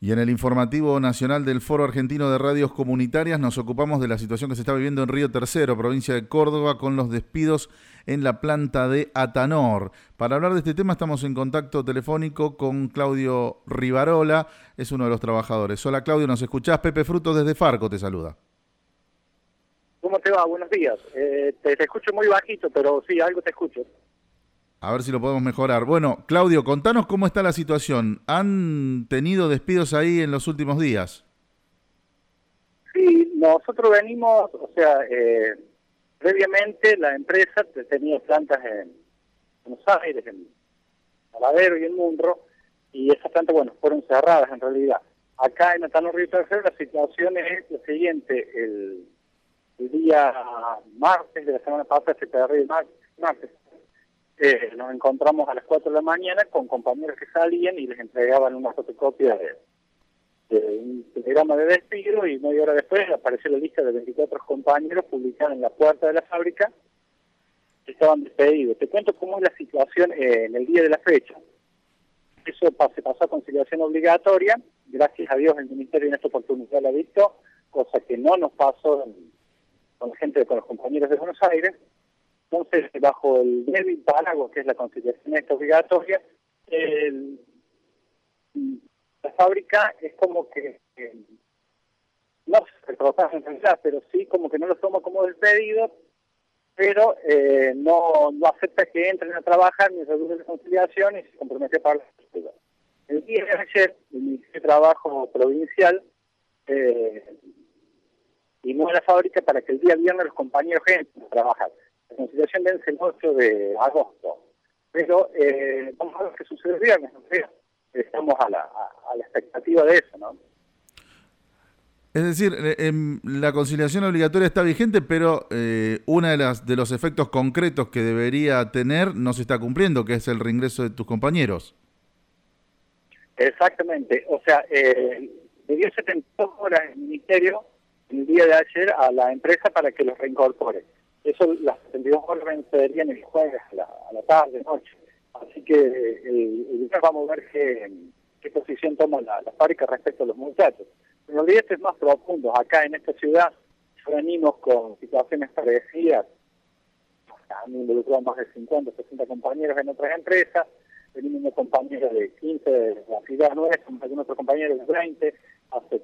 Y en el informativo nacional del Foro Argentino de Radios Comunitarias nos ocupamos de la situación que se está viviendo en Río Tercero, provincia de Córdoba, con los despidos en la planta de Atanor. Para hablar de este tema estamos en contacto telefónico con Claudio Rivarola, es uno de los trabajadores. Hola Claudio, ¿nos escuchás? Pepe Frutos desde Farco te saluda. ¿Cómo te va? Buenos días. Eh, te escucho muy bajito, pero sí, algo te escucho. A ver si lo podemos mejorar. Bueno, Claudio, contanos cómo está la situación. ¿Han tenido despidos ahí en los últimos días? Sí, nosotros venimos, o sea, eh, previamente la empresa tenía plantas en Buenos Aires, en Aladero y en Munro, y esas plantas, bueno, fueron cerradas en realidad. Acá en Atano Río Tercero la situación es la siguiente, el, día martes de la semana pasada, se el martes eh, nos encontramos a las 4 de la mañana con compañeros que salían y les entregaban una fotocopia de, un telegrama de despido y media hora después apareció la lista de 24 compañeros publicada en la puerta de la fábrica que estaban despedidos. Te cuento cómo es la situación eh, en el día de la fecha. Eso se pasó a conciliación obligatoria, gracias a Dios el Ministerio en esta oportunidad lo ha visto, cosa que no nos pasó con la gente, con los compañeros de Buenos Aires, entonces, bajo el débil paraguas, que es la conciliación obligatoria, la fábrica es como que, no se trabaja en realidad, pero sí como que no lo toma como despedido, pero eh, no, no acepta que entren a trabajar ni reduce la conciliación y se compromete a pagar la El día de ayer, el Ministerio de Trabajo Provincial eh, y no en la fábrica para que el día viernes los compañeros entren a trabajar. La conciliación vence el 8 de agosto. Pero eh, vamos a ver qué sucede el viernes. Estamos a la, a, la expectativa de eso, ¿no? Es decir, eh, em, la conciliación obligatoria está vigente, pero eh, uno de, las, de los efectos concretos que debería tener no se está cumpliendo, que es el reingreso de tus compañeros. Exactamente. O sea, eh, le dio 72 horas el Ministerio el día de ayer a la empresa para que los reincorpore. Eso las 72 horas vencerían el jueves a la, a la tarde, noche. Así que el, el vamos a ver qué, posición toma la, fábrica respecto a los muchachos. Pero realidad esto es más profundo. Acá en esta ciudad venimos con situaciones parecidas. Han involucrado más de 50, 60 compañeros en otras empresas. Venimos unos compañeros de 15 de la ciudad nuestra, algunos otros compañeros de 20, hace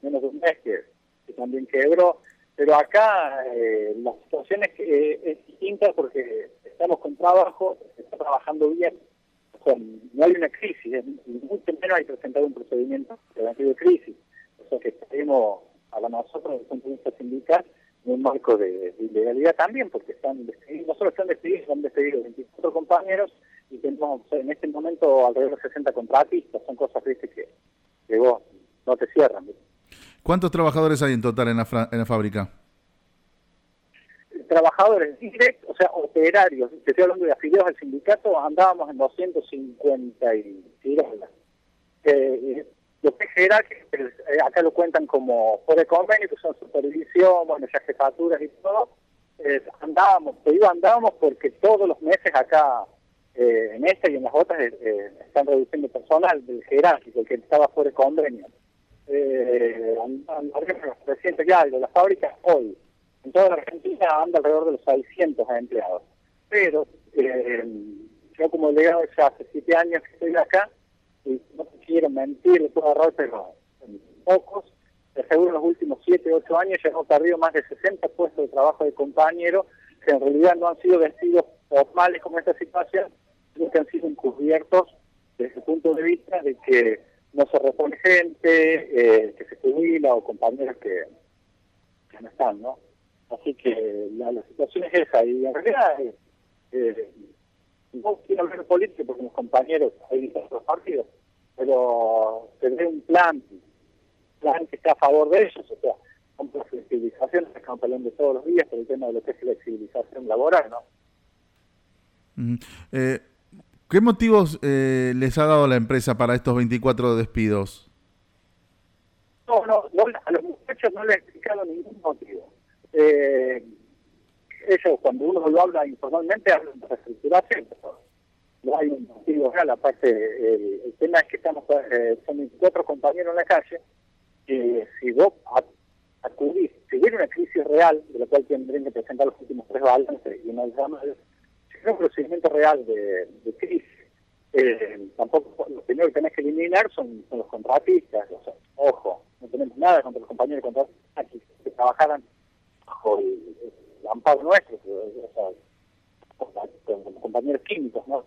menos de un mes que, que también quebró. Pero acá eh, la situación es, eh, es distinta porque estamos con trabajo, se está trabajando bien, no hay una crisis, mucho menos hay presentado un procedimiento de crisis. O sea que tenemos a nosotros desde el punto de vista sindical en un marco de, ilegalidad también, porque están despedidos, no solo están despedidos, están despedidos 24 compañeros y tenemos en este momento alrededor de 60 contratistas, son cosas ¿viste? que, que vos no te cierran. ¿Cuántos trabajadores hay en total en la, fábrica? Trabajadores directos, o sea, operarios, te estoy hablando de afiliados al sindicato, andábamos en 250 y eh, los que eh, acá lo cuentan como por el convenio, que son supervisión, bueno, ya jefaturas y todo, eh, andábamos, te digo andábamos porque todos los meses acá eh, en esta y en las otras eh, están reduciendo personal del jerárquico, el que estaba fuera de convenio eh, reciente ya de la fábrica hoy en toda la Argentina anda alrededor de los 600 empleados. Pero eh, yo como delegado ya hace siete años que estoy acá, y no quiero mentir, le puedo agarrar, pero pocos, seguro en los últimos siete, ocho años ya hemos perdido más de 60 puestos de trabajo de compañeros que en realidad no han sido vestidos formales como esta situación, sino que han sido encubiertos desde el punto de vista de que no se repone gente eh, que se jubila o compañeros que, no están, ¿no? Así que la, situación es esa y en realidad eh, eh, no quiero hablar de política porque mis compañeros hay otros partidos, pero tendré un plan, plan que está a favor de ellos, o sea, con flexibilización, estamos hablando de todos los días por el tema de lo que es flexibilización laboral, ¿no? ¿Qué motivos eh, les ha dado la empresa para estos 24 despidos? No, no, a los muchachos no les he explicado ningún motivo. Eh, ellos, cuando uno lo habla informalmente, hablan de reestructuración. no hay un motivo real, aparte el, tema es que estamos, eh, son 24 compañeros en la calle, y si vos acudís, si hubiera una crisis real, de la cual tendrían que presentar los últimos tres balances y no llama, si hubiera un procedimiento real de, crisis, eh, tampoco lo primero que tenés que eliminar son, los contratistas, ojo, no tenemos nada contra los compañeros contratistas que, trabajaran bajo el, amparo nuestro, o sea, con, compañeros químicos, ¿no?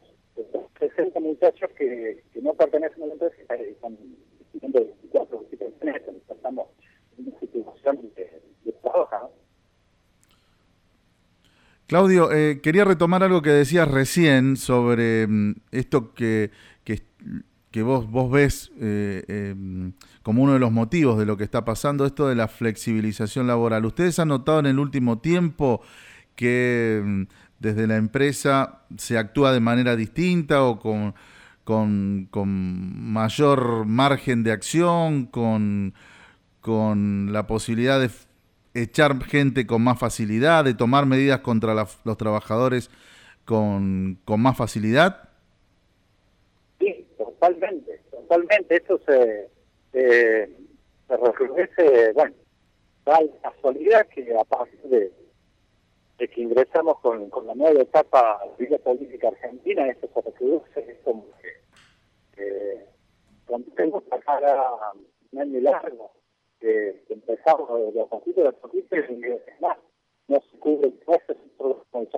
60 muchachos que, que no pertenecen a la empresa y están 24 que pertenecen, estamos en una situación de, de trabajo, Claudio, eh, quería retomar algo que decías recién sobre mm, esto que, que, que, vos, vos ves eh, em, como uno de los motivos de lo que está pasando, esto de la flexibilización laboral. ¿Ustedes han notado en el último tiempo que mm, desde la empresa se actúa de manera distinta o con, con, mayor margen de acción, con, con la posibilidad de echar gente con más facilidad, de tomar medidas contra los trabajadores con, con más facilidad? Sí, totalmente, totalmente. Esto se, se recrudece, bueno, da la casualidad que a partir de de que ingresamos con, con la nueva etapa de vida política argentina, esto se reproduce, es como que eh, tengo esta cara un año largo, que, empezamos de a poquito de a y es más, no se cubre impuestos,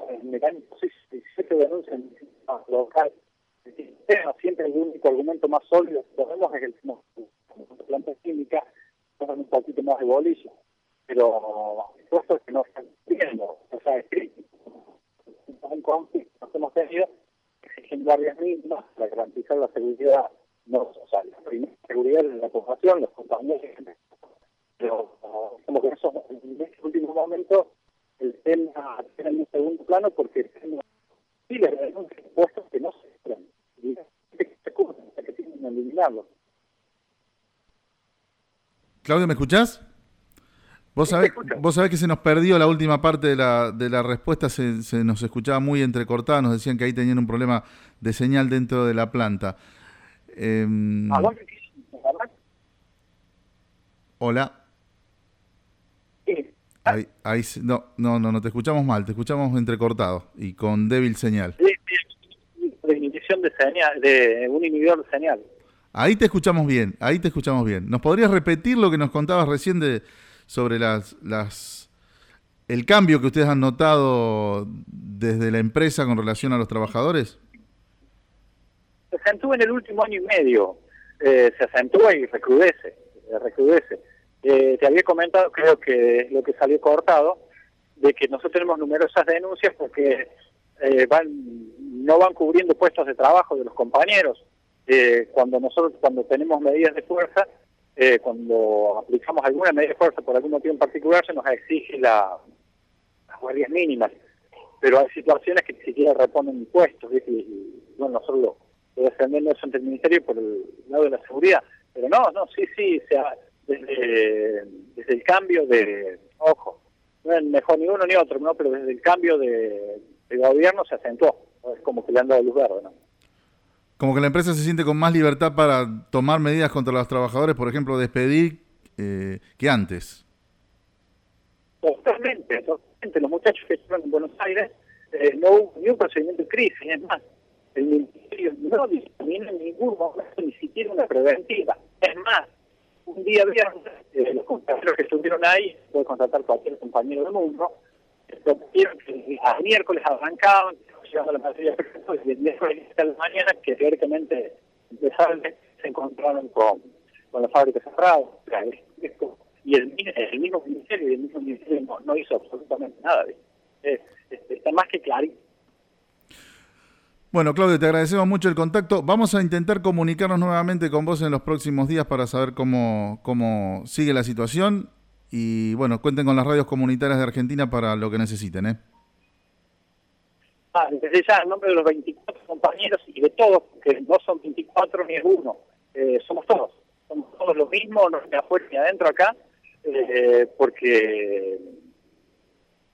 en mecánicos, 17 denuncias en local. El sistema siempre el único argumento más sólido que tenemos es el planta química, son un poquito más de bolillo pero cosas que no están viendo, o sea, es crítico. Un conflicto que hemos tenido exigen guardias mínimas para garantizar la seguridad, no, o sea, la seguridad de la población, los compañeros, pero como que eso, en este último momento, el tema tiene en un segundo plano porque tenemos miles de denuncias puestos que no se y que se cubren, que tienen que eliminarlos. Claudio, ¿me escuchás? Vos sabés, vos sabés que se nos perdió la última parte de la, de la respuesta, se, se, nos escuchaba muy entrecortada, nos decían que ahí tenían un problema de señal dentro de la planta. Eh, Hola. Ahí, ahí, no, no, no, no, te escuchamos mal, te escuchamos entrecortado y con débil señal. De inhibición de señal, de un inhibidor de señal. Ahí te escuchamos bien, ahí te escuchamos bien. ¿Nos podrías repetir lo que nos contabas recién de, sobre las, las el cambio que ustedes han notado desde la empresa con relación a los trabajadores? Se acentúa en el último año y medio, eh, se acentúa y recrudece, recrudece. Eh, te había comentado, creo que lo que salió cortado, de que nosotros tenemos numerosas denuncias porque eh, van no van cubriendo puestos de trabajo de los compañeros. cuando nosotros cuando tenemos medidas de fuerza eh, cuando aplicamos alguna medida de fuerza por algún motivo en particular, se nos exige la, las guardias mínimas. Pero hay situaciones que ni siquiera reponen impuestos, Y, bueno, nosotros lo, defendemos eso ante el Ministerio por el lado de la seguridad. Pero no, no, sí, sí, sea, desde, desde el cambio de, ojo, no es mejor ni uno ni otro, ¿no? pero desde el cambio de, de gobierno se acentuó. Es como que le han dado luz verde, ¿no? como que la empresa se siente con más libertad para tomar medidas contra los trabajadores, por ejemplo, despedir, eh, que antes. Totalmente, totalmente. Los muchachos que estuvieron en Buenos Aires eh, no hubo ni un procedimiento de crisis, es más, el Ministerio no dispone en ningún momento ni siquiera una preventiva. Es más, un día viernes, eh, los compañeros que estuvieron ahí, puede contratar cualquier compañero del mundo, vieron que a miércoles arrancaban, llegando la materia y el miércoles de la mañana, que teóricamente empezaron, se encontraron con, con la fábrica cerrada. y el, el, mismo ministerio y el mismo ministerio no, hizo absolutamente nada. está más que claro. Bueno, Claudio, te agradecemos mucho el contacto. Vamos a intentar comunicarnos nuevamente con vos en los próximos días para saber cómo, cómo sigue la situación. Y bueno, cuenten con las radios comunitarias de Argentina para lo que necesiten. ¿eh? Ah, desde ya, en nombre de los 24 compañeros y de todos, que no son 24 ni es uno, eh, somos todos, somos todos lo mismo, no ni afuera ni adentro acá, eh, porque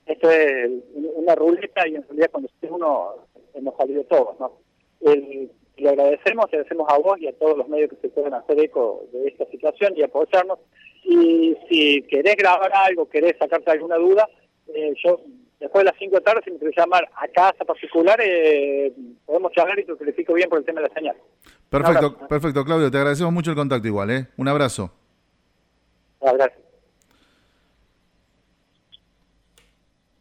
esto es una ruleta y en realidad cuando esté uno hemos salido todos, ¿no? el, le agradecemos, agradecemos a vos y a todos los medios que se pueden hacer eco de esta situación y apoyarnos. Y si querés grabar algo, querés sacarte alguna duda, eh, yo después de las 5 de la tarde, si me querés llamar a casa particular, eh, podemos charlar y te clarifico bien por el tema de la señal. Perfecto, perfecto, Claudio, te agradecemos mucho el contacto igual, ¿eh? Un abrazo. Ah, gracias.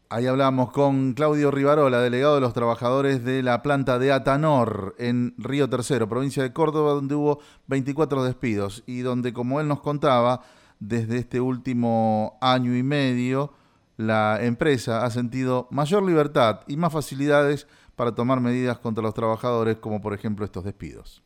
Ahí hablamos con Claudio Rivarola, delegado de los trabajadores de la planta de Atanor en Río Tercero, provincia de Córdoba, donde hubo 24 despidos y donde, como él nos contaba, desde este último año y medio, la empresa ha sentido mayor libertad y más facilidades para tomar medidas contra los trabajadores, como por ejemplo estos despidos.